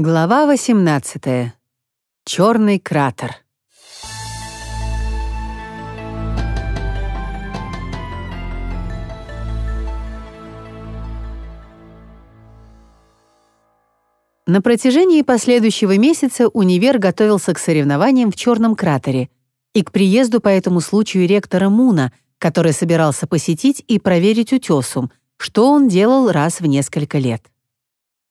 Глава 18. Черный кратер. На протяжении последующего месяца универ готовился к соревнованиям в Черном кратере и к приезду по этому случаю ректора Муна, который собирался посетить и проверить утесум, что он делал раз в несколько лет.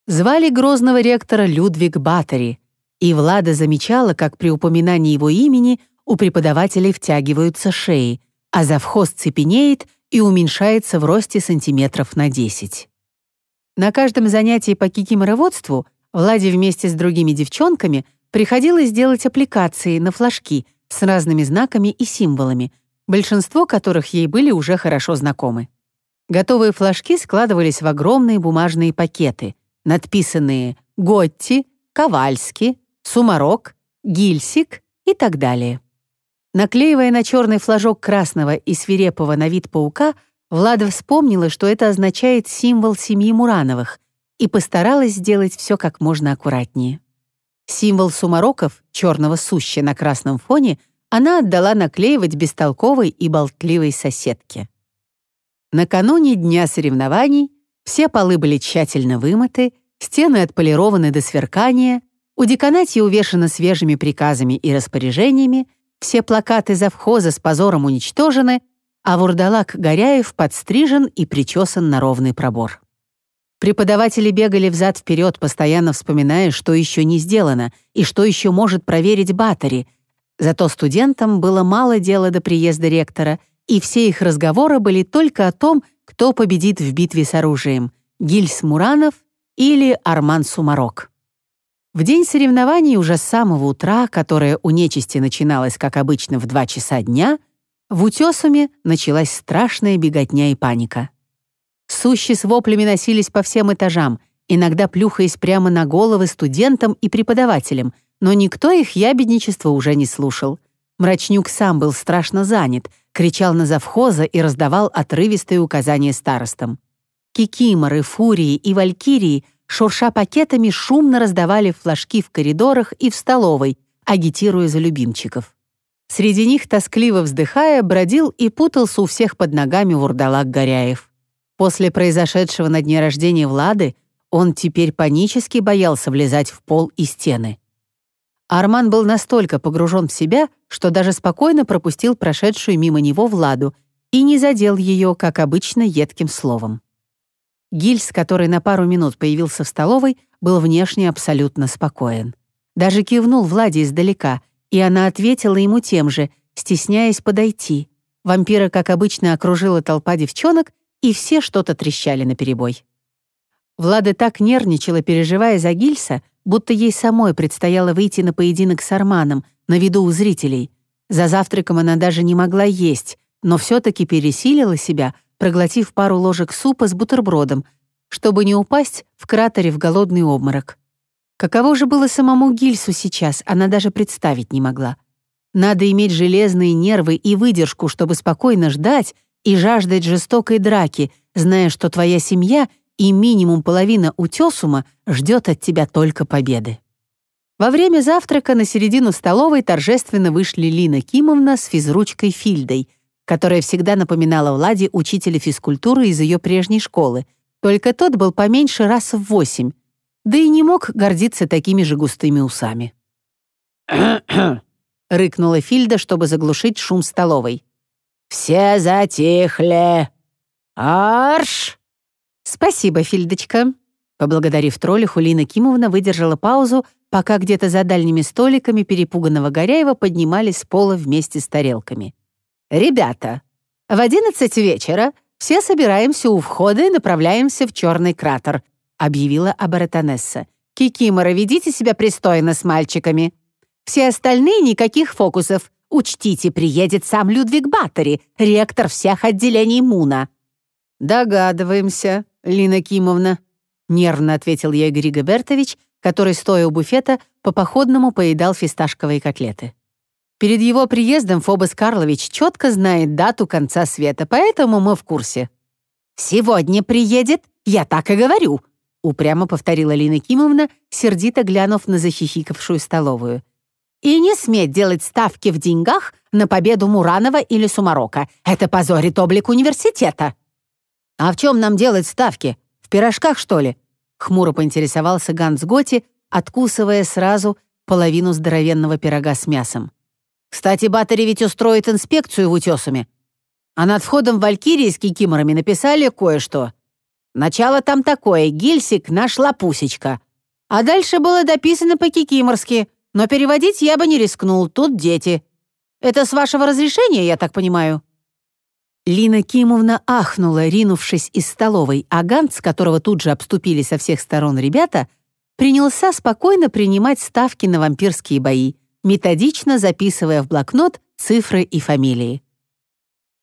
Звали грозного ректора Людвиг Баттери, и Влада замечала, как при упоминании его имени у преподавателей втягиваются шеи, а завхоз цепенеет и уменьшается в росте сантиметров на 10. На каждом занятии по кикимороводству Владе вместе с другими девчонками приходилось делать аппликации на флажки с разными знаками и символами, большинство которых ей были уже хорошо знакомы. Готовые флажки складывались в огромные бумажные пакеты — надписанные «Готти», «Ковальски», «Сумарок», «Гильсик» и так далее. Наклеивая на черный флажок красного и свирепого на вид паука, Влада вспомнила, что это означает символ семьи Мурановых, и постаралась сделать все как можно аккуратнее. Символ сумароков, черного суща на красном фоне, она отдала наклеивать бестолковой и болтливой соседке. Накануне дня соревнований все полы были тщательно вымыты, стены отполированы до сверкания, у деканатии увешаны свежими приказами и распоряжениями, все плакаты завхоза с позором уничтожены, а вурдалак Горяев подстрижен и причесан на ровный пробор. Преподаватели бегали взад-вперед, постоянно вспоминая, что еще не сделано и что еще может проверить Батари. Зато студентам было мало дела до приезда ректора, и все их разговоры были только о том, кто победит в битве с оружием — Гильс Муранов или Арман Сумарок. В день соревнований уже с самого утра, которое у нечисти начиналось, как обычно, в два часа дня, в утесуме началась страшная беготня и паника. Сущи с воплями носились по всем этажам, иногда плюхаясь прямо на головы студентам и преподавателям, но никто их ябедничество уже не слушал. Мрачнюк сам был страшно занят, кричал на завхоза и раздавал отрывистые указания старостам. Кикиморы, фурии и валькирии, шурша пакетами, шумно раздавали флажки в коридорах и в столовой, агитируя за любимчиков. Среди них, тоскливо вздыхая, бродил и путался у всех под ногами вурдалак Горяев. После произошедшего на дне рождения Влады он теперь панически боялся влезать в пол и стены. Арман был настолько погружен в себя, что даже спокойно пропустил прошедшую мимо него Владу и не задел ее, как обычно, едким словом. Гильс, который на пару минут появился в столовой, был внешне абсолютно спокоен. Даже кивнул Владе издалека, и она ответила ему тем же, стесняясь подойти. Вампира, как обычно, окружила толпа девчонок, и все что-то трещали наперебой. Влада так нервничала, переживая за Гильса, будто ей самой предстояло выйти на поединок с Арманом на виду у зрителей. За завтраком она даже не могла есть, но все таки пересилила себя, проглотив пару ложек супа с бутербродом, чтобы не упасть в кратере в голодный обморок. Каково же было самому Гильсу сейчас, она даже представить не могла. Надо иметь железные нервы и выдержку, чтобы спокойно ждать и жаждать жестокой драки, зная, что твоя семья и минимум половина утесума ждет от тебя только победы. Во время завтрака на середину столовой торжественно вышли Лина Кимовна с физручкой Фильдой, которая всегда напоминала Владе учителя физкультуры из ее прежней школы, только тот был поменьше раз в восемь, да и не мог гордиться такими же густыми усами. рыкнула Фильда, чтобы заглушить шум столовой. «Все затихли! Арш!» «Спасибо, Фильдочка». Поблагодарив троллиху, Лина Кимовна выдержала паузу, пока где-то за дальними столиками перепуганного Горяева поднимались с пола вместе с тарелками. «Ребята, в одиннадцать вечера все собираемся у входа и направляемся в черный кратер», объявила Абаратонесса. «Кикимора, ведите себя пристойно с мальчиками. Все остальные никаких фокусов. Учтите, приедет сам Людвиг Баттери, ректор всех отделений МУНа». «Догадываемся», Лина Кимовна», — нервно ответил ей Григо Бертович, который, стоя у буфета, по-походному поедал фисташковые котлеты. Перед его приездом Фобос Карлович четко знает дату конца света, поэтому мы в курсе. «Сегодня приедет, я так и говорю», упрямо повторила Лина Кимовна, сердито глянув на захихикавшую столовую. «И не сметь делать ставки в деньгах на победу Муранова или Сумарока. Это позорит облик университета». «А в чем нам делать ставки? В пирожках, что ли?» Хмуро поинтересовался Ганс Готи, откусывая сразу половину здоровенного пирога с мясом. «Кстати, Баттери ведь устроит инспекцию в утесами. А над входом в Валькирии с кикиморами написали кое-что. Начало там такое, Гильсик наш лапусечка. А дальше было дописано по-кикиморски, но переводить я бы не рискнул, тут дети. Это с вашего разрешения, я так понимаю?» Лина Кимовна ахнула, ринувшись из столовой, а Ганс, которого тут же обступили со всех сторон ребята, принялся спокойно принимать ставки на вампирские бои, методично записывая в блокнот цифры и фамилии.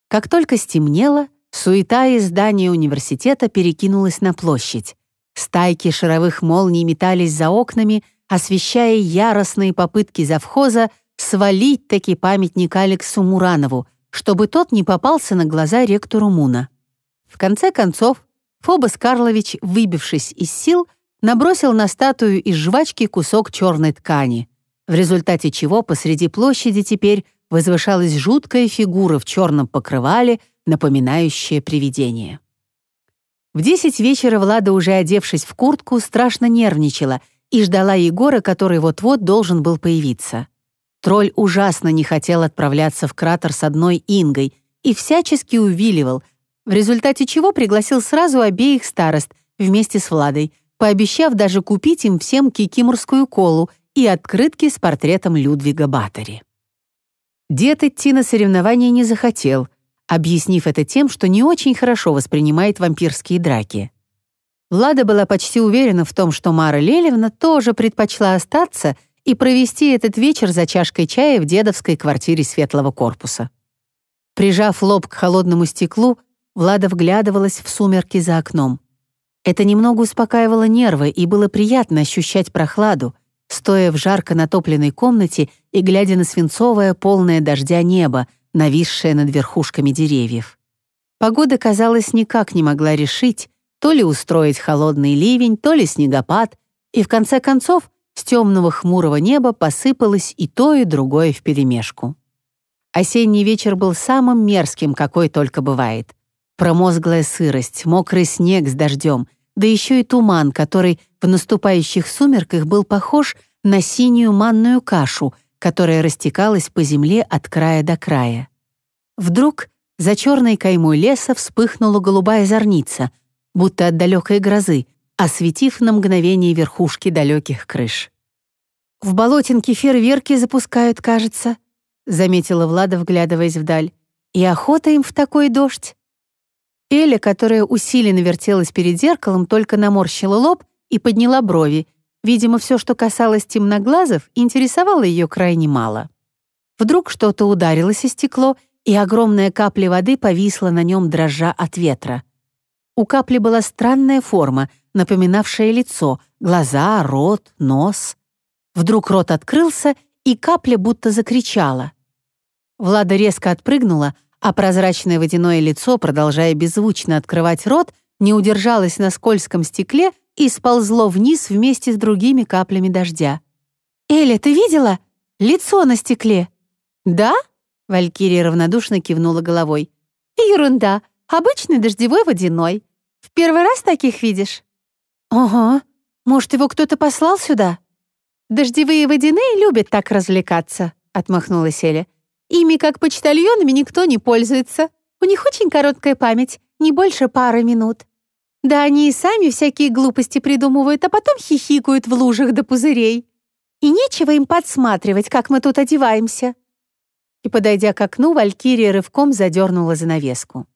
Как только стемнело, суета из здания университета перекинулась на площадь. Стайки шаровых молний метались за окнами, освещая яростные попытки завхоза свалить таки памятник Алексу Муранову, чтобы тот не попался на глаза ректору Муна. В конце концов, Фобос Карлович, выбившись из сил, набросил на статую из жвачки кусок черной ткани, в результате чего посреди площади теперь возвышалась жуткая фигура в черном покрывале, напоминающая привидение. В десять вечера Влада, уже одевшись в куртку, страшно нервничала и ждала Егора, который вот-вот должен был появиться. Тролль ужасно не хотел отправляться в кратер с одной Ингой и всячески увиливал, в результате чего пригласил сразу обеих старост вместе с Владой, пообещав даже купить им всем кикиморскую колу и открытки с портретом Людвига Баттери. Дед идти на соревнования не захотел, объяснив это тем, что не очень хорошо воспринимает вампирские драки. Влада была почти уверена в том, что Мара Лелевна тоже предпочла остаться и провести этот вечер за чашкой чая в дедовской квартире светлого корпуса. Прижав лоб к холодному стеклу, Влада вглядывалась в сумерки за окном. Это немного успокаивало нервы, и было приятно ощущать прохладу, стоя в жарко натопленной комнате и глядя на свинцовое, полное дождя небо, нависшее над верхушками деревьев. Погода, казалось, никак не могла решить, то ли устроить холодный ливень, то ли снегопад, и в конце концов с темного хмурого неба посыпалось и то, и другое вперемешку. Осенний вечер был самым мерзким, какой только бывает. Промозглая сырость, мокрый снег с дождем, да еще и туман, который в наступающих сумерках был похож на синюю манную кашу, которая растекалась по земле от края до края. Вдруг за черной каймой леса вспыхнула голубая зорница, будто от далекой грозы, осветив на мгновение верхушки далеких крыш. «В болотинке фейерверки запускают, кажется», — заметила Влада, вглядываясь вдаль. «И охота им в такой дождь». Эля, которая усиленно вертелась перед зеркалом, только наморщила лоб и подняла брови. Видимо, все, что касалось темноглазов, интересовало ее крайне мало. Вдруг что-то ударилось о стекло, и огромная капля воды повисла на нем, дрожа от ветра. У капли была странная форма, напоминавшая лицо, глаза, рот, нос. Вдруг рот открылся, и капля будто закричала. Влада резко отпрыгнула, а прозрачное водяное лицо, продолжая беззвучно открывать рот, не удержалось на скользком стекле и сползло вниз вместе с другими каплями дождя. «Эля, ты видела? Лицо на стекле!» «Да?» — Валькирия равнодушно кивнула головой. «Ерунда. Обычный дождевой водяной. В первый раз таких видишь?» «Ага. Может, его кто-то послал сюда?» «Дождевые водяные любят так развлекаться», — отмахнулась Эля. Ими, как почтальонами, никто не пользуется. У них очень короткая память, не больше пары минут. Да они и сами всякие глупости придумывают, а потом хихикают в лужах до пузырей. И нечего им подсматривать, как мы тут одеваемся». И, подойдя к окну, Валькирия рывком задернула занавеску.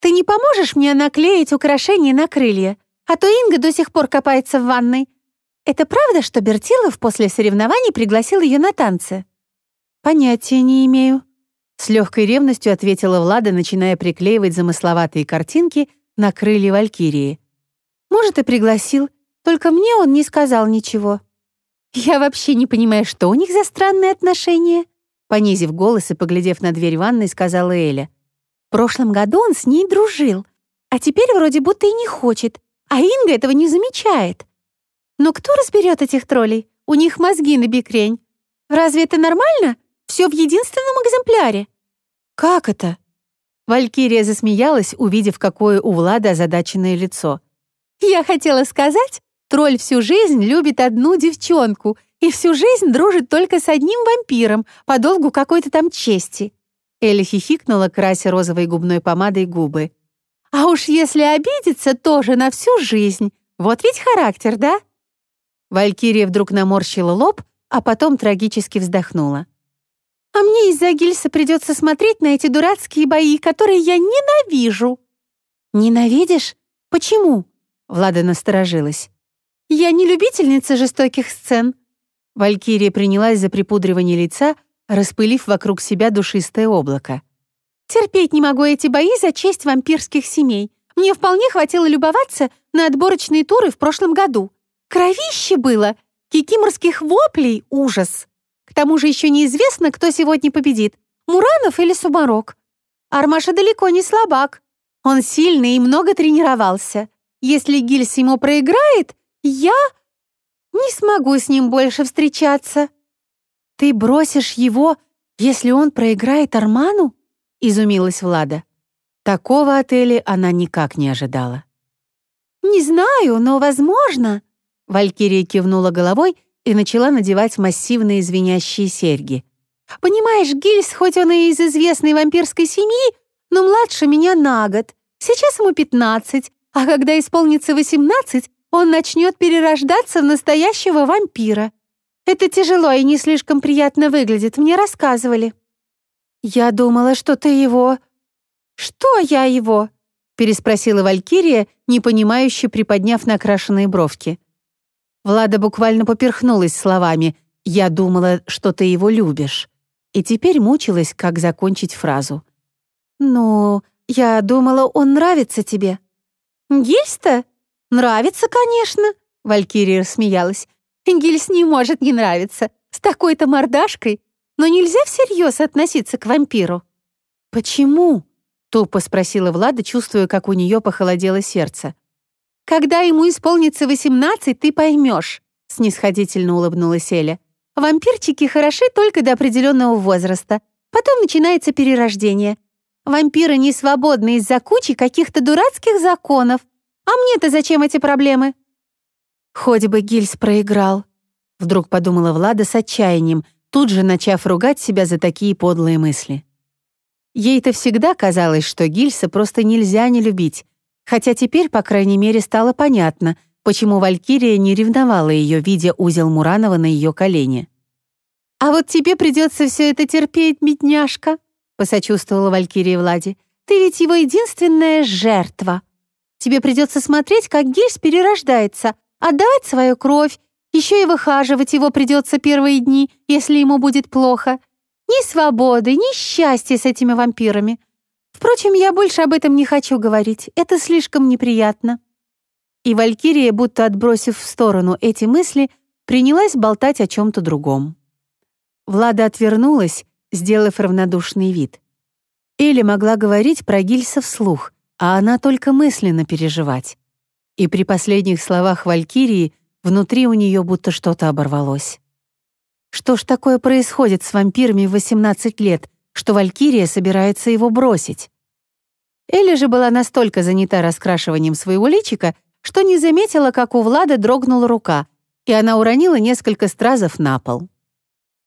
«Ты не поможешь мне наклеить украшения на крылья? А то Инга до сих пор копается в ванной. Это правда, что Бертилов после соревнований пригласил ее на танцы?» «Понятия не имею», — с легкой ревностью ответила Влада, начиная приклеивать замысловатые картинки на крылья Валькирии. «Может, и пригласил, только мне он не сказал ничего». «Я вообще не понимаю, что у них за странные отношения», понизив голос и поглядев на дверь ванной, сказала Эля. «В прошлом году он с ней дружил, а теперь вроде будто и не хочет, а Инга этого не замечает. Но кто разберет этих троллей? У них мозги на бикрень. Разве это нормально? Все в единственном экземпляре. Как это? Валькирия засмеялась, увидев, какое у Влада озадаченное лицо. Я хотела сказать, тролль всю жизнь любит одну девчонку и всю жизнь дружит только с одним вампиром по долгу какой-то там чести. Эля хихикнула, крася розовой губной помадой губы. А уж если обидеться, тоже на всю жизнь. Вот ведь характер, да? Валькирия вдруг наморщила лоб, а потом трагически вздохнула. «А мне из-за гильса придется смотреть на эти дурацкие бои, которые я ненавижу». «Ненавидишь? Почему?» Влада насторожилась. «Я не любительница жестоких сцен». Валькирия принялась за припудривание лица, распылив вокруг себя душистое облако. Терпеть не могу эти бои за честь вампирских семей. Мне вполне хватило любоваться на отборочные туры в прошлом году. Кровище было, кикиморских воплей — ужас. К тому же еще неизвестно, кто сегодня победит, Муранов или Субарок. Армаша далеко не слабак. Он сильный и много тренировался. Если Гильс ему проиграет, я не смогу с ним больше встречаться. Ты бросишь его, если он проиграет Арману? Изумилась Влада. Такого отеля она никак не ожидала. «Не знаю, но возможно». Валькирия кивнула головой и начала надевать массивные звенящие серьги. «Понимаешь, Гильс, хоть он и из известной вампирской семьи, но младше меня на год. Сейчас ему пятнадцать, а когда исполнится восемнадцать, он начнет перерождаться в настоящего вампира. Это тяжело и не слишком приятно выглядит, мне рассказывали». «Я думала, что ты его...» «Что я его?» — переспросила Валькирия, непонимающе приподняв накрашенные бровки. Влада буквально поперхнулась словами «Я думала, что ты его любишь», и теперь мучилась, как закончить фразу. «Ну, я думала, он нравится тебе». «Гильс-то? Нравится, конечно», — Валькирия рассмеялась. «Гильс не может не нравиться. С такой-то мордашкой но нельзя всерьез относиться к вампиру». «Почему?» — тупо спросила Влада, чувствуя, как у нее похолодело сердце. «Когда ему исполнится восемнадцать, ты поймешь», — снисходительно улыбнулась Эля. «Вампирчики хороши только до определенного возраста. Потом начинается перерождение. Вампиры не свободны из-за кучи каких-то дурацких законов. А мне-то зачем эти проблемы?» «Хоть бы Гильс проиграл», — вдруг подумала Влада с отчаянием, тут же начав ругать себя за такие подлые мысли. Ей-то всегда казалось, что Гильса просто нельзя не любить, хотя теперь, по крайней мере, стало понятно, почему Валькирия не ревновала ее, видя узел Муранова на ее колене. «А вот тебе придется все это терпеть, бедняжка», — посочувствовала Валькирия Влади. «Ты ведь его единственная жертва. Тебе придется смотреть, как Гильс перерождается, отдавать свою кровь еще и выхаживать его придется первые дни, если ему будет плохо. Ни свободы, ни счастья с этими вампирами. Впрочем, я больше об этом не хочу говорить. Это слишком неприятно». И Валькирия, будто отбросив в сторону эти мысли, принялась болтать о чем-то другом. Влада отвернулась, сделав равнодушный вид. Эля могла говорить про Гильса вслух, а она только мысленно переживать. И при последних словах Валькирии Внутри у нее будто что-то оборвалось. Что ж такое происходит с вампирами в 18 лет, что Валькирия собирается его бросить? Элли же была настолько занята раскрашиванием своего личика, что не заметила, как у Влада дрогнула рука, и она уронила несколько стразов на пол.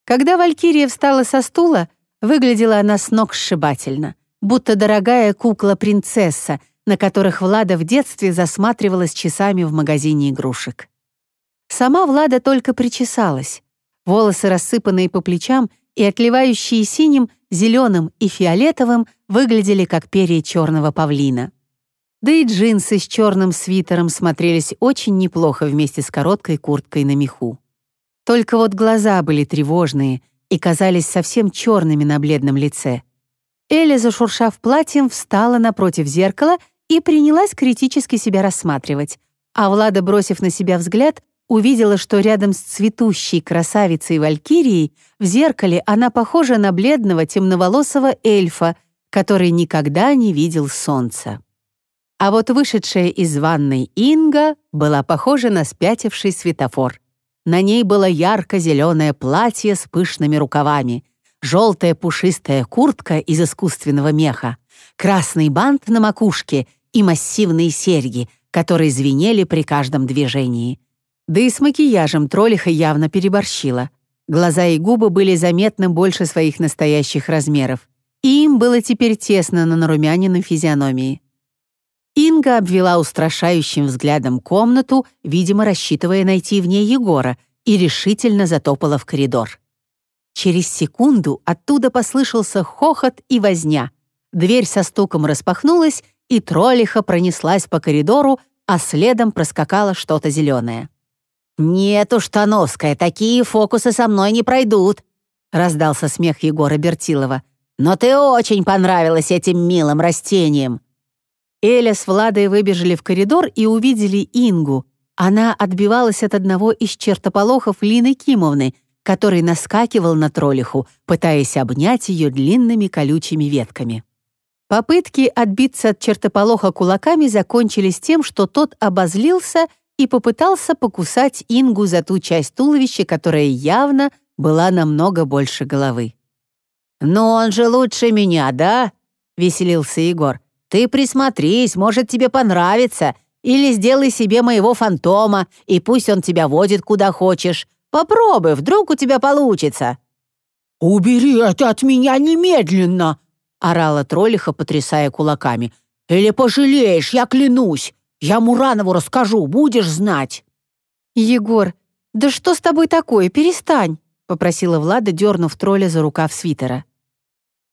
Когда Валькирия встала со стула, выглядела она с ног сшибательно, будто дорогая кукла-принцесса, на которых Влада в детстве засматривалась часами в магазине игрушек. Сама Влада только причесалась. Волосы, рассыпанные по плечам и отливающие синим, зеленым и фиолетовым, выглядели как перья черного павлина. Да и джинсы с черным свитером смотрелись очень неплохо вместе с короткой курткой на меху. Только вот глаза были тревожные и казались совсем черными на бледном лице. Эля, зашуршав платьем, встала напротив зеркала и принялась критически себя рассматривать, а Влада, бросив на себя взгляд, увидела, что рядом с цветущей красавицей Валькирией в зеркале она похожа на бледного темноволосого эльфа, который никогда не видел солнца. А вот вышедшая из ванной Инга была похожа на спятивший светофор. На ней было ярко-зеленое платье с пышными рукавами, желтая пушистая куртка из искусственного меха, красный бант на макушке и массивные серьги, которые звенели при каждом движении. Да и с макияжем троллиха явно переборщила. Глаза и губы были заметно больше своих настоящих размеров, и им было теперь тесно на нарумяниной физиономии. Инга обвела устрашающим взглядом комнату, видимо, рассчитывая найти в ней Егора, и решительно затопала в коридор. Через секунду оттуда послышался хохот и возня. Дверь со стуком распахнулась, и троллиха пронеслась по коридору, а следом проскакало что-то зеленое. «Нет уж, Тановская, такие фокусы со мной не пройдут», — раздался смех Егора Бертилова. «Но ты очень понравилась этим милым растением». Эля с Владой выбежали в коридор и увидели Ингу. Она отбивалась от одного из чертополохов Лины Кимовны, который наскакивал на троллиху, пытаясь обнять ее длинными колючими ветками. Попытки отбиться от чертополоха кулаками закончились тем, что тот обозлился и попытался покусать Ингу за ту часть туловища, которая явно была намного больше головы. «Но он же лучше меня, да?» — веселился Егор. Ты присмотрись, может, тебе понравится. Или сделай себе моего фантома, и пусть он тебя водит куда хочешь. Попробуй, вдруг у тебя получится». «Убери это от меня немедленно!» — орала троллиха, потрясая кулаками. «Или пожалеешь, я клянусь! Я Муранову расскажу, будешь знать!» «Егор, да что с тобой такое? Перестань!» — попросила Влада, дернув тролля за рукав свитера.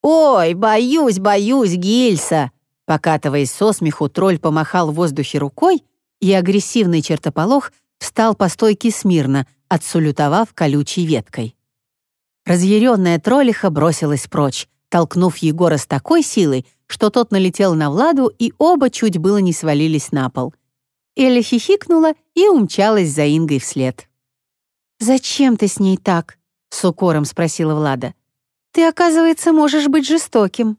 «Ой, боюсь, боюсь, Гильса!» Покатываясь со смеху, тролль помахал в воздухе рукой, и агрессивный чертополох встал по стойке смирно, отсулютовав колючей веткой. Разъяренная троллиха бросилась прочь, толкнув Егора с такой силой, что тот налетел на Владу, и оба чуть было не свалились на пол. Эля хихикнула и умчалась за Ингой вслед. «Зачем ты с ней так?» — с укором спросила Влада. «Ты, оказывается, можешь быть жестоким».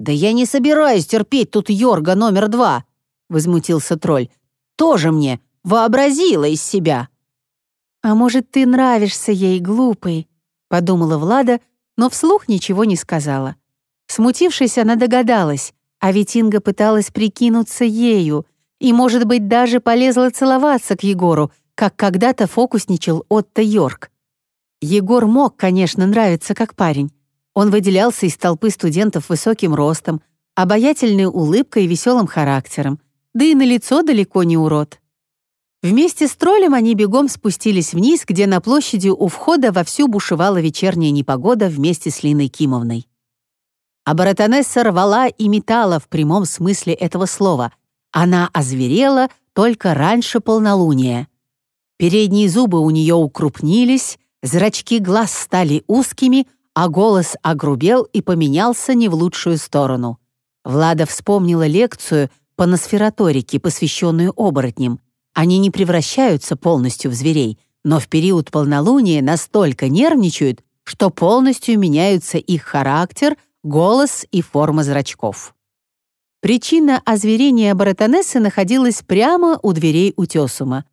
«Да я не собираюсь терпеть тут Йорга номер два», — возмутился тролль. «Тоже мне вообразила из себя». «А может, ты нравишься ей, глупый?» — подумала Влада, но вслух ничего не сказала. Смутившись, она догадалась, а ведь Инга пыталась прикинуться ею и, может быть, даже полезла целоваться к Егору, как когда-то фокусничал Отто Йорк. Егор мог, конечно, нравиться как парень, он выделялся из толпы студентов высоким ростом, обаятельной улыбкой и веселым характером, да и на лицо далеко не урод. Вместе с троллем они бегом спустились вниз, где на площади у входа вовсю бушевала вечерняя непогода вместе с Линой Кимовной. А баратонесса рвала и метала в прямом смысле этого слова. Она озверела только раньше полнолуния. Передние зубы у нее укрупнились, зрачки глаз стали узкими, а голос огрубел и поменялся не в лучшую сторону. Влада вспомнила лекцию по носфераторике, посвященную оборотням. Они не превращаются полностью в зверей, но в период полнолуния настолько нервничают, что полностью меняются их характер, голос и форма зрачков. Причина озверения баратонессы находилась прямо у дверей утесума.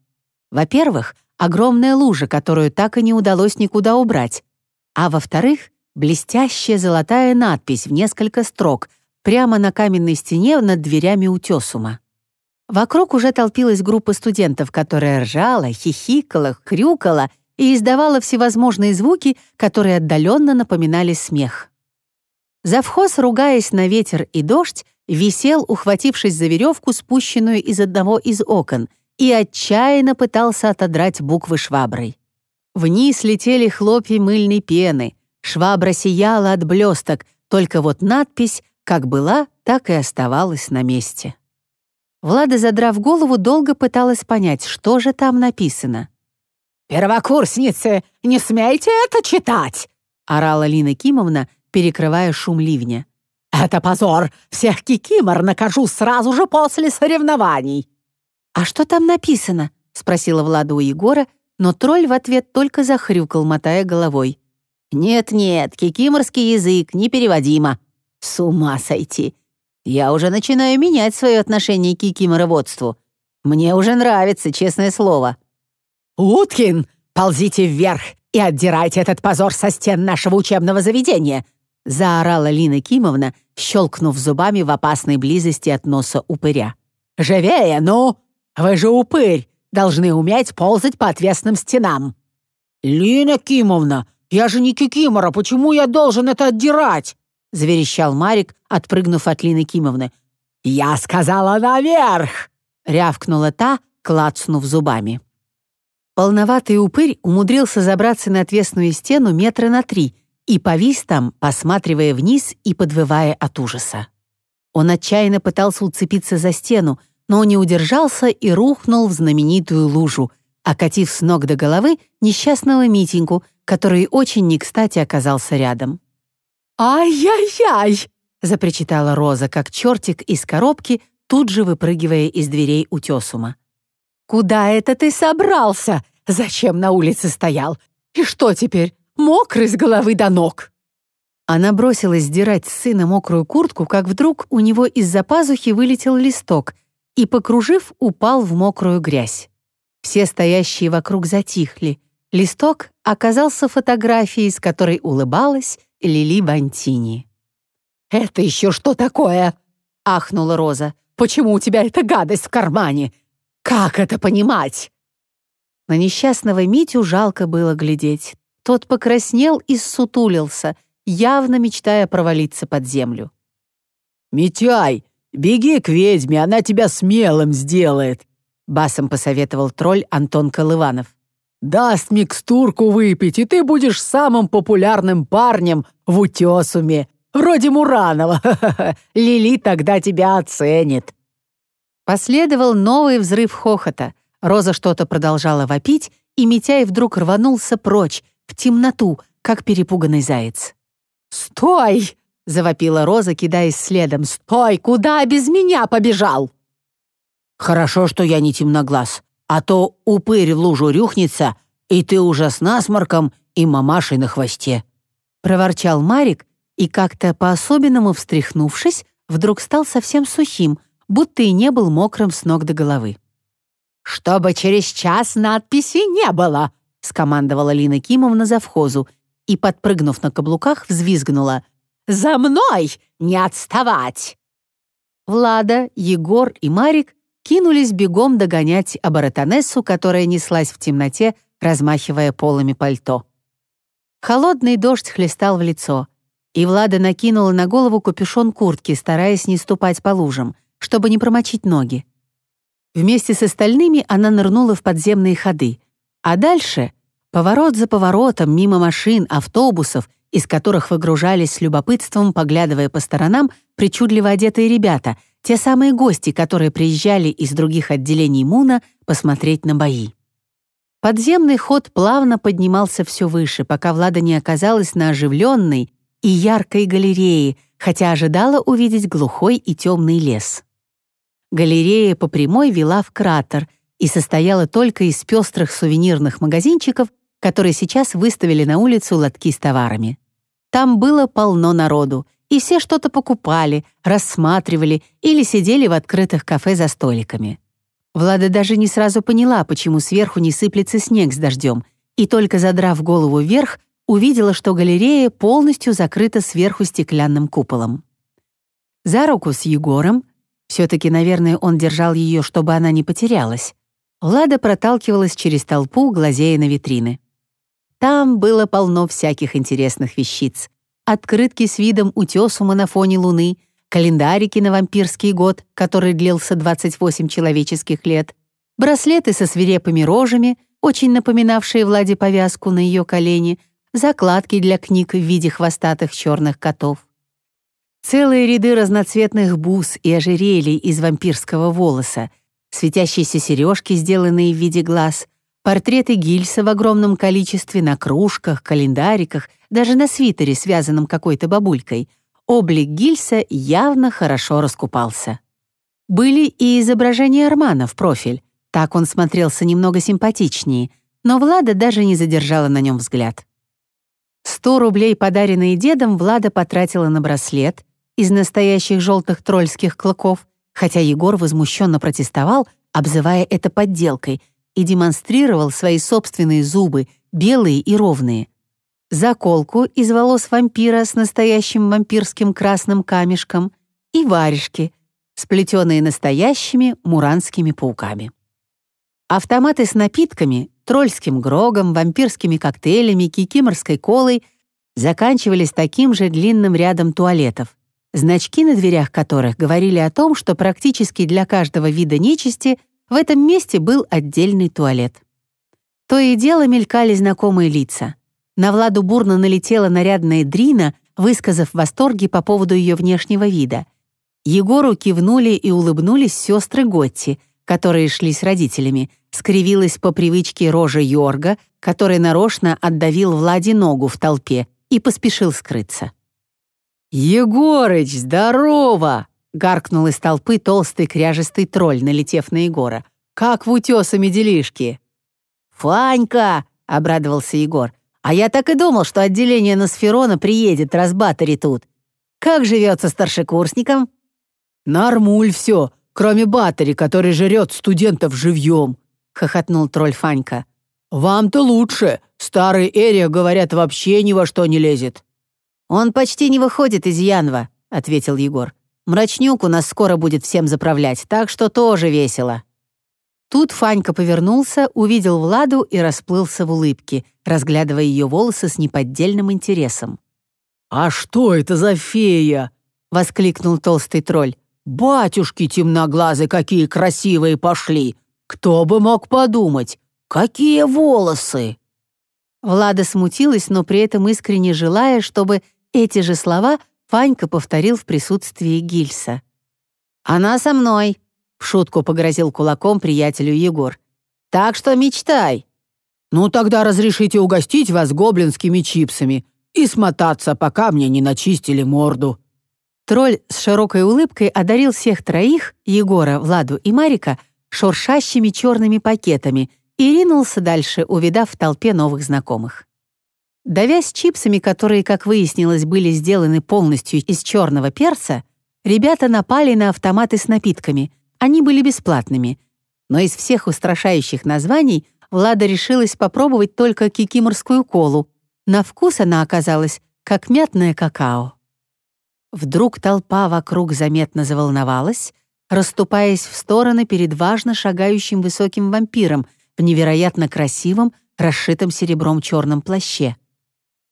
Во-первых, огромная лужа, которую так и не удалось никуда убрать, а во-вторых, блестящая золотая надпись в несколько строк прямо на каменной стене над дверями утесума. Вокруг уже толпилась группа студентов, которая ржала, хихикала, хрюкала и издавала всевозможные звуки, которые отдаленно напоминали смех. Завхоз, ругаясь на ветер и дождь, висел, ухватившись за веревку, спущенную из одного из окон, и отчаянно пытался отодрать буквы шваброй. Вниз летели хлопья мыльной пены, швабра сияла от блесток, только вот надпись как была, так и оставалась на месте. Влада, задрав голову, долго пыталась понять, что же там написано. «Первокурсницы, не смейте это читать!» — орала Лина Кимовна, перекрывая шум ливня. «Это позор! Всех кикимор накажу сразу же после соревнований!» «А что там написано?» — спросила Влада у Егора, но тролль в ответ только захрюкал, мотая головой. «Нет-нет, кикиморский язык непереводимо. С ума сойти. Я уже начинаю менять свое отношение к кикимороводству. Мне уже нравится, честное слово». «Уткин, ползите вверх и отдирайте этот позор со стен нашего учебного заведения!» заорала Лина Кимовна, щелкнув зубами в опасной близости от носа упыря. «Живее, ну! Вы же упырь! Должны уметь ползать по отвесным стенам!» «Лина Кимовна, я же не Кикимора, почему я должен это отдирать?» — заверещал Марик, отпрыгнув от Лины Кимовны. «Я сказала наверх!» — рявкнула та, клацнув зубами. Полноватый упырь умудрился забраться на отвесную стену метра на три и повис там, посматривая вниз и подвывая от ужаса. Он отчаянно пытался уцепиться за стену, но не удержался и рухнул в знаменитую лужу, окатив с ног до головы несчастного Митеньку, который очень не кстати оказался рядом. «Ай-яй-яй!» — запричитала Роза, как чертик из коробки, тут же выпрыгивая из дверей утесума. «Куда это ты собрался? Зачем на улице стоял? И что теперь, мокрый с головы до ног?» Она бросилась сдирать с сына мокрую куртку, как вдруг у него из-за пазухи вылетел листок и, покружив, упал в мокрую грязь. Все стоящие вокруг затихли. Листок оказался фотографией, с которой улыбалась Лили Бантини. «Это еще что такое?» — ахнула Роза. «Почему у тебя эта гадость в кармане? Как это понимать?» На несчастного Митю жалко было глядеть. Тот покраснел и ссутулился, явно мечтая провалиться под землю. «Митяй, беги к ведьме, она тебя смелым сделает», — басом посоветовал тролль Антон Колыванов. «Даст микстурку выпить, и ты будешь самым популярным парнем в утесуме, вроде Муранова. Лили тогда тебя оценит». Последовал новый взрыв хохота. Роза что-то продолжала вопить, и Митяй вдруг рванулся прочь, в темноту, как перепуганный заяц. «Стой!» — завопила Роза, кидаясь следом. «Стой! Куда без меня побежал?» «Хорошо, что я не темноглаз, а то упырь в лужу рюхнется, и ты уже с насморком и мамашей на хвосте», — проворчал Марик и, как-то по-особенному встряхнувшись, вдруг стал совсем сухим, будто и не был мокрым с ног до головы. «Чтобы через час надписи не было!» — скомандовала Лина Кимовна завхозу и, подпрыгнув на каблуках, взвизгнула. «За мной! Не отставать!» Влада, Егор и Марик кинулись бегом догонять Абаратонессу, которая неслась в темноте, размахивая полами пальто. Холодный дождь хлестал в лицо, и Влада накинула на голову капюшон куртки, стараясь не ступать по лужам, чтобы не промочить ноги. Вместе с остальными она нырнула в подземные ходы, а дальше — поворот за поворотом, мимо машин, автобусов, из которых выгружались с любопытством, поглядывая по сторонам, причудливо одетые ребята — те самые гости, которые приезжали из других отделений МУНа посмотреть на бои. Подземный ход плавно поднимался все выше, пока Влада не оказалась на оживленной и яркой галерее, хотя ожидала увидеть глухой и темный лес. Галерея по прямой вела в кратер и состояла только из пестрых сувенирных магазинчиков, которые сейчас выставили на улицу лотки с товарами. Там было полно народу, и все что-то покупали, рассматривали или сидели в открытых кафе за столиками. Влада даже не сразу поняла, почему сверху не сыплется снег с дождем, и только задрав голову вверх, увидела, что галерея полностью закрыта сверху стеклянным куполом. За руку с Егором, все-таки, наверное, он держал ее, чтобы она не потерялась, Влада проталкивалась через толпу, глазея на витрины. Там было полно всяких интересных вещиц открытки с видом утесума на фоне луны, календарики на вампирский год, который длился 28 человеческих лет, браслеты со свирепыми рожами, очень напоминавшие Владе повязку на ее колени, закладки для книг в виде хвостатых черных котов. Целые ряды разноцветных бус и ожерелий из вампирского волоса, светящиеся сережки, сделанные в виде глаз, Портреты Гильса в огромном количестве на кружках, календариках, даже на свитере, связанном какой-то бабулькой. Облик Гильса явно хорошо раскупался. Были и изображения Армана в профиль. Так он смотрелся немного симпатичнее, но Влада даже не задержала на нем взгляд. Сто рублей, подаренные дедом, Влада потратила на браслет, из настоящих желтых тролльских клыков, хотя Егор возмущенно протестовал, обзывая это подделкой, и демонстрировал свои собственные зубы, белые и ровные. Заколку из волос вампира с настоящим вампирским красным камешком и варежки, сплетенные настоящими муранскими пауками. Автоматы с напитками, тролльским грогом, вампирскими коктейлями, кикиморской колой заканчивались таким же длинным рядом туалетов, значки на дверях которых говорили о том, что практически для каждого вида нечисти в этом месте был отдельный туалет. То и дело мелькали знакомые лица. На Владу бурно налетела нарядная Дрина, высказав восторги по поводу ее внешнего вида. Егору кивнули и улыбнулись сестры Готти, которые шли с родителями, скривилась по привычке рожа Йорга, который нарочно отдавил Владе ногу в толпе и поспешил скрыться. «Егорыч, здорово!» — гаркнул из толпы толстый кряжестый тролль, налетев на Егора. «Как в утесами делишки?» «Фанька!» — обрадовался Егор. «А я так и думал, что отделение Носферона приедет, разбатари тут. Как живется старшекурсникам?» «Нормуль все, кроме Батари, который жрет студентов живьем», — хохотнул тролль Фанька. «Вам-то лучше. Старый Эрия, говорят, вообще ни во что не лезет». «Он почти не выходит из Янва», — ответил Егор. «Мрачнюк у нас скоро будет всем заправлять, так что тоже весело». Тут Фанька повернулся, увидел Владу и расплылся в улыбке, разглядывая ее волосы с неподдельным интересом. «А что это за фея?» — воскликнул толстый тролль. «Батюшки темноглазы какие красивые пошли! Кто бы мог подумать? Какие волосы!» Влада смутилась, но при этом искренне желая, чтобы эти же слова Фанька повторил в присутствии Гильса. «Она со мной», — в шутку погрозил кулаком приятелю Егор. «Так что мечтай». «Ну тогда разрешите угостить вас гоблинскими чипсами и смотаться, пока мне не начистили морду». Тролль с широкой улыбкой одарил всех троих, Егора, Владу и Марика, шуршащими черными пакетами и ринулся дальше, увидав в толпе новых знакомых. Давясь чипсами, которые, как выяснилось, были сделаны полностью из черного перца, ребята напали на автоматы с напитками. Они были бесплатными. Но из всех устрашающих названий Влада решилась попробовать только кикиморскую колу. На вкус она оказалась, как мятное какао. Вдруг толпа вокруг заметно заволновалась, расступаясь в стороны перед важно шагающим высоким вампиром в невероятно красивом, расшитом серебром черном плаще.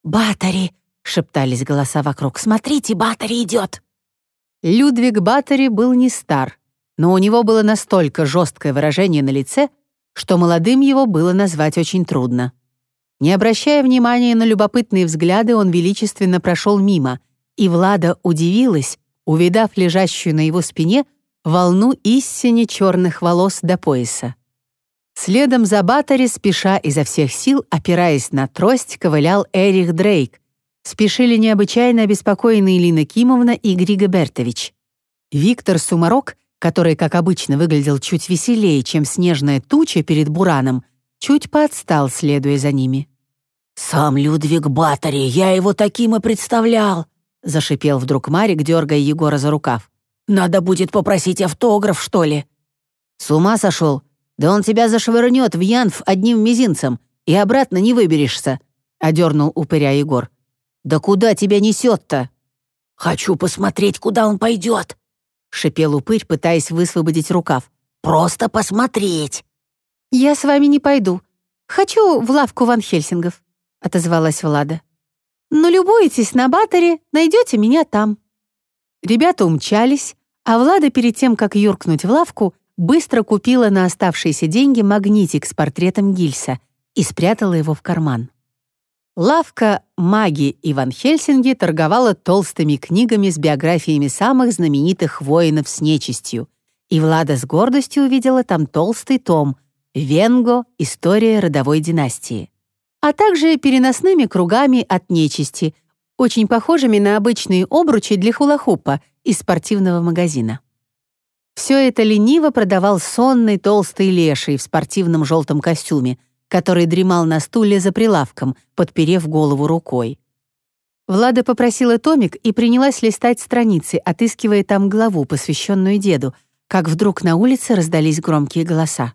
«Батари!» — шептались голоса вокруг. «Смотрите, Батари идет!» Людвиг Батари был не стар, но у него было настолько жесткое выражение на лице, что молодым его было назвать очень трудно. Не обращая внимания на любопытные взгляды, он величественно прошел мимо, и Влада удивилась, увидав лежащую на его спине волну истине черных волос до пояса. Следом за Баттери, спеша изо всех сил, опираясь на трость, ковылял Эрих Дрейк. Спешили необычайно обеспокоенные Лина Кимовна и Григо Бертович. Виктор Сумарок, который, как обычно, выглядел чуть веселее, чем снежная туча перед Бураном, чуть поотстал, следуя за ними. «Сам Людвиг Баттери, я его таким и представлял!» — зашипел вдруг Марик, дергая Егора за рукав. «Надо будет попросить автограф, что ли?» «С ума сошел? Да он тебя зашвырнет в Янф одним мизинцем, и обратно не выберешься», — одернул упыря Егор. «Да куда тебя несет-то?» «Хочу посмотреть, куда он пойдет», — шипел упырь, пытаясь высвободить рукав. «Просто посмотреть». «Я с вами не пойду. Хочу в лавку Ван Хельсингов», — отозвалась Влада. «Но любуетесь на батаре, найдете меня там». Ребята умчались, а Влада перед тем, как юркнуть в лавку, быстро купила на оставшиеся деньги магнитик с портретом Гильса и спрятала его в карман. Лавка «Маги» Иван Хельсинги торговала толстыми книгами с биографиями самых знаменитых воинов с нечистью, и Влада с гордостью увидела там толстый том «Венго. История родовой династии», а также переносными кругами от нечисти, очень похожими на обычные обручи для хулахупа из спортивного магазина. Все это лениво продавал сонный толстый леший в спортивном желтом костюме, который дремал на стуле за прилавком, подперев голову рукой. Влада попросила томик и принялась листать страницы, отыскивая там главу, посвященную деду, как вдруг на улице раздались громкие голоса.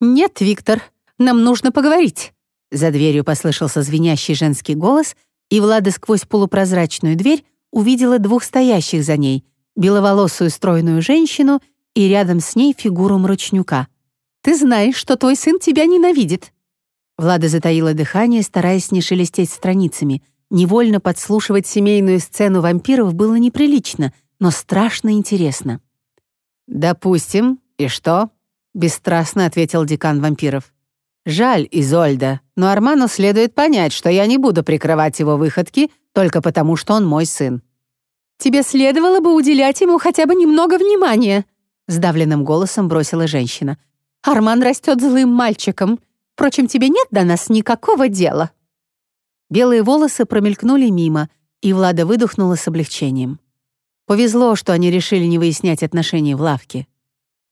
«Нет, Виктор, нам нужно поговорить!» За дверью послышался звенящий женский голос, и Влада сквозь полупрозрачную дверь увидела двух стоящих за ней, беловолосую стройную женщину и рядом с ней фигуру мрачнюка. «Ты знаешь, что твой сын тебя ненавидит!» Влада затаила дыхание, стараясь не шелестеть страницами. Невольно подслушивать семейную сцену вампиров было неприлично, но страшно интересно. «Допустим. И что?» — бесстрастно ответил декан вампиров. «Жаль, Изольда, но Арману следует понять, что я не буду прикрывать его выходки только потому, что он мой сын». «Тебе следовало бы уделять ему хотя бы немного внимания», — сдавленным голосом бросила женщина. «Арман растет злым мальчиком. Впрочем, тебе нет до нас никакого дела». Белые волосы промелькнули мимо, и Влада выдохнула с облегчением. Повезло, что они решили не выяснять отношения в лавке.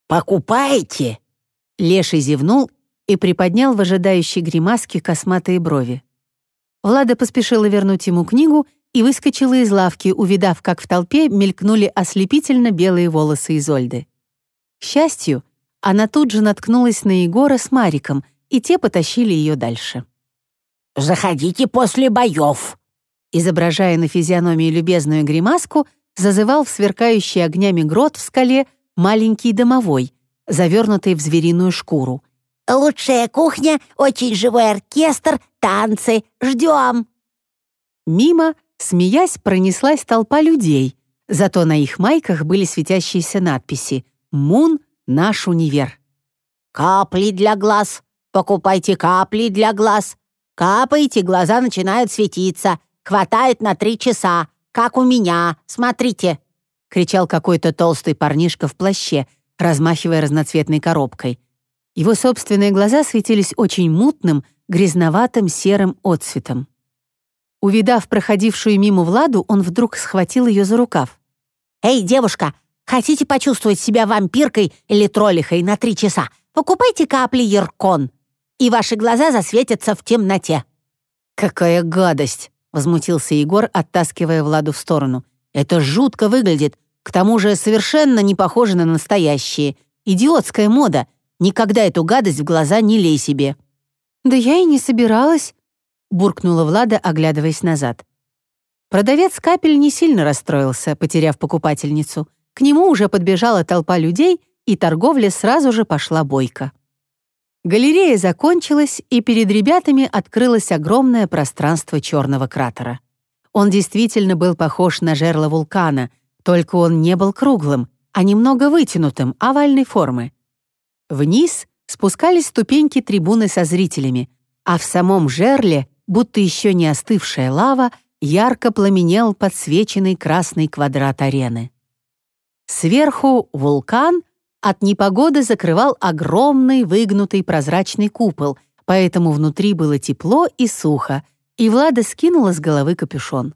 «Покупаете?» Леший зевнул и приподнял в ожидающей гримаске косматые брови. Влада поспешила вернуть ему книгу и выскочила из лавки, увидав, как в толпе мелькнули ослепительно белые волосы Изольды. К счастью, она тут же наткнулась на Егора с Мариком, и те потащили ее дальше. «Заходите после боев», изображая на физиономии любезную гримаску, зазывал в сверкающий огнями грот в скале маленький домовой, завернутый в звериную шкуру. «Лучшая кухня, очень живой оркестр, танцы. Ждем!» Мимо, смеясь, пронеслась толпа людей, зато на их майках были светящиеся надписи «Мун — наш универ». «Капли для глаз! Покупайте капли для глаз! Капайте, глаза начинают светиться. Хватает на три часа как у меня, смотрите!» — кричал какой-то толстый парнишка в плаще, размахивая разноцветной коробкой. Его собственные глаза светились очень мутным, грязноватым серым отцветом. Увидав проходившую мимо Владу, он вдруг схватил ее за рукав. «Эй, девушка, хотите почувствовать себя вампиркой или троллихой на три часа? Покупайте капли Еркон, и ваши глаза засветятся в темноте». «Какая гадость!» — возмутился Егор, оттаскивая Владу в сторону. «Это жутко выглядит. К тому же совершенно не похоже на настоящие. Идиотская мода. Никогда эту гадость в глаза не лей себе». «Да я и не собиралась», — буркнула Влада, оглядываясь назад. Продавец капель не сильно расстроился, потеряв покупательницу. К нему уже подбежала толпа людей, и торговля сразу же пошла бойко. Галерея закончилась, и перед ребятами открылось огромное пространство черного кратера. Он действительно был похож на жерло вулкана, только он не был круглым, а немного вытянутым, овальной формы. Вниз спускались ступеньки трибуны со зрителями, а в самом жерле, будто еще не остывшая лава, ярко пламенел подсвеченный красный квадрат арены. Сверху вулкан — от непогоды закрывал огромный выгнутый прозрачный купол, поэтому внутри было тепло и сухо, и Влада скинула с головы капюшон.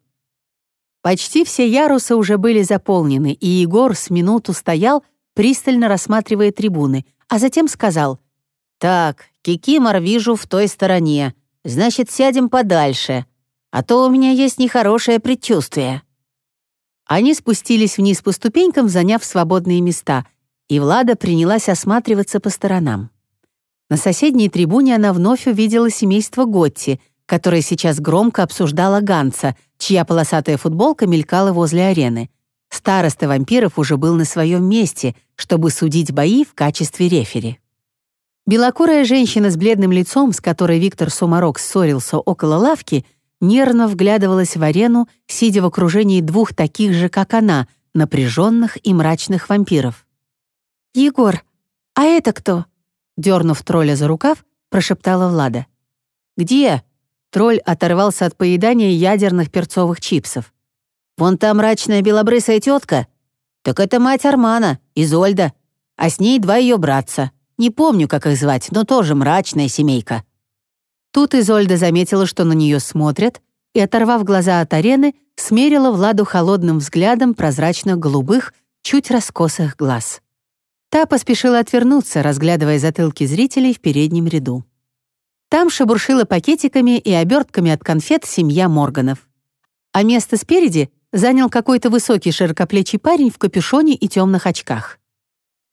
Почти все ярусы уже были заполнены, и Егор с минуту стоял, пристально рассматривая трибуны, а затем сказал «Так, Кикимор вижу в той стороне, значит, сядем подальше, а то у меня есть нехорошее предчувствие». Они спустились вниз по ступенькам, заняв свободные места — и Влада принялась осматриваться по сторонам. На соседней трибуне она вновь увидела семейство Готти, которое сейчас громко обсуждало Ганса, чья полосатая футболка мелькала возле арены. Староста вампиров уже был на своем месте, чтобы судить бои в качестве рефери. Белокурая женщина с бледным лицом, с которой Виктор Сумарок ссорился около лавки, нервно вглядывалась в арену, сидя в окружении двух таких же, как она, напряженных и мрачных вампиров. «Егор, а это кто?» Дернув тролля за рукав, прошептала Влада. «Где?» Тролль оторвался от поедания ядерных перцовых чипсов. «Вон та мрачная белобрысая тетка. Так это мать Армана, Изольда. А с ней два ее братца. Не помню, как их звать, но тоже мрачная семейка». Тут Изольда заметила, что на нее смотрят, и, оторвав глаза от арены, смерила Владу холодным взглядом прозрачно-голубых, чуть раскосых глаз. Та поспешила отвернуться, разглядывая затылки зрителей в переднем ряду. Там шебуршила пакетиками и обертками от конфет семья Морганов. а место спереди занял какой-то высокий широкоплечий парень в капюшоне и темных очках.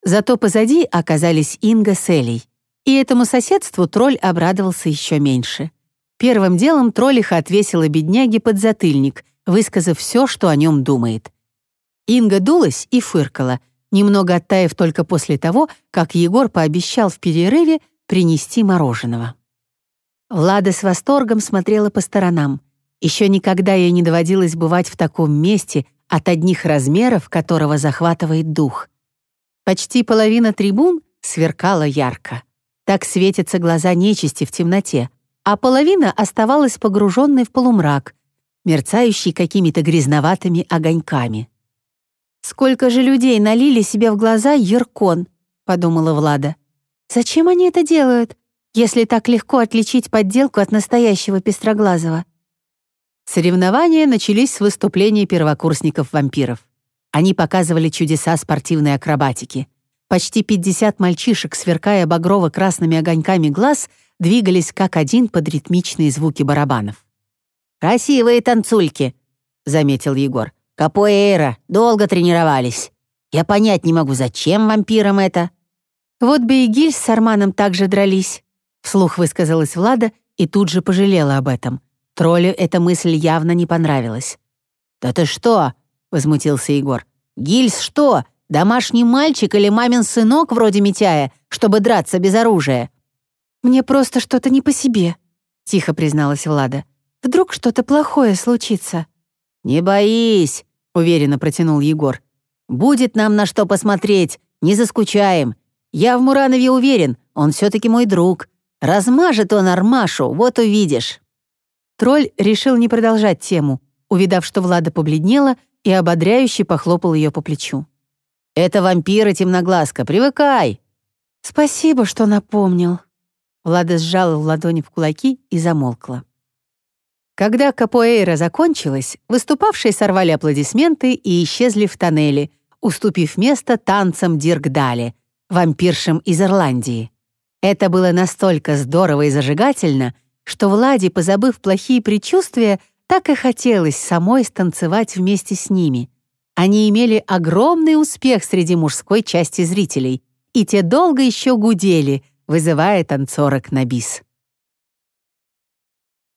Зато позади оказались Инга с Элей. И этому соседству тролль обрадовался еще меньше. Первым делом троллиха отвесила бедняге подзатыльник, высказав все, что о нем думает. Инга дулась и фыркала, немного оттаив только после того, как Егор пообещал в перерыве принести мороженого. Влада с восторгом смотрела по сторонам. Еще никогда ей не доводилось бывать в таком месте, от одних размеров которого захватывает дух. Почти половина трибун сверкала ярко. Так светятся глаза нечисти в темноте, а половина оставалась погруженной в полумрак, мерцающий какими-то грязноватыми огоньками. «Сколько же людей налили себе в глаза Еркон», — подумала Влада. «Зачем они это делают, если так легко отличить подделку от настоящего пестроглазого?» Соревнования начались с выступления первокурсников-вампиров. Они показывали чудеса спортивной акробатики. Почти 50 мальчишек, сверкая багрово-красными огоньками глаз, двигались как один под ритмичные звуки барабанов. «Красивые танцульки», — заметил Егор. «Капоэйра, долго тренировались. Я понять не могу, зачем вампирам это?» «Вот бы и Гиль с Арманом также дрались», — вслух высказалась Влада и тут же пожалела об этом. Троллю эта мысль явно не понравилась. «Да ты что?» Возмутился Егор. «Гильз что, домашний мальчик или мамин сынок вроде Митяя, чтобы драться без оружия?» «Мне просто что-то не по себе», — тихо призналась Влада. «Вдруг что-то плохое случится?» «Не боись», — уверенно протянул Егор. «Будет нам на что посмотреть, не заскучаем. Я в Муранове уверен, он все таки мой друг. Размажет он Армашу, вот увидишь». Тролль решил не продолжать тему, увидав, что Влада побледнела и ободряюще похлопал ее по плечу. «Это вампиры, темноглазка, привыкай!» «Спасибо, что напомнил». Влада сжала в ладони в кулаки и замолкла. Когда капоэйра закончилась, выступавшие сорвали аплодисменты и исчезли в тоннеле, уступив место танцам Диркдали, вампиршам из Ирландии. Это было настолько здорово и зажигательно, что Влади, позабыв плохие предчувствия, так и хотелось самой станцевать вместе с ними. Они имели огромный успех среди мужской части зрителей, и те долго еще гудели, вызывая танцорок на бис.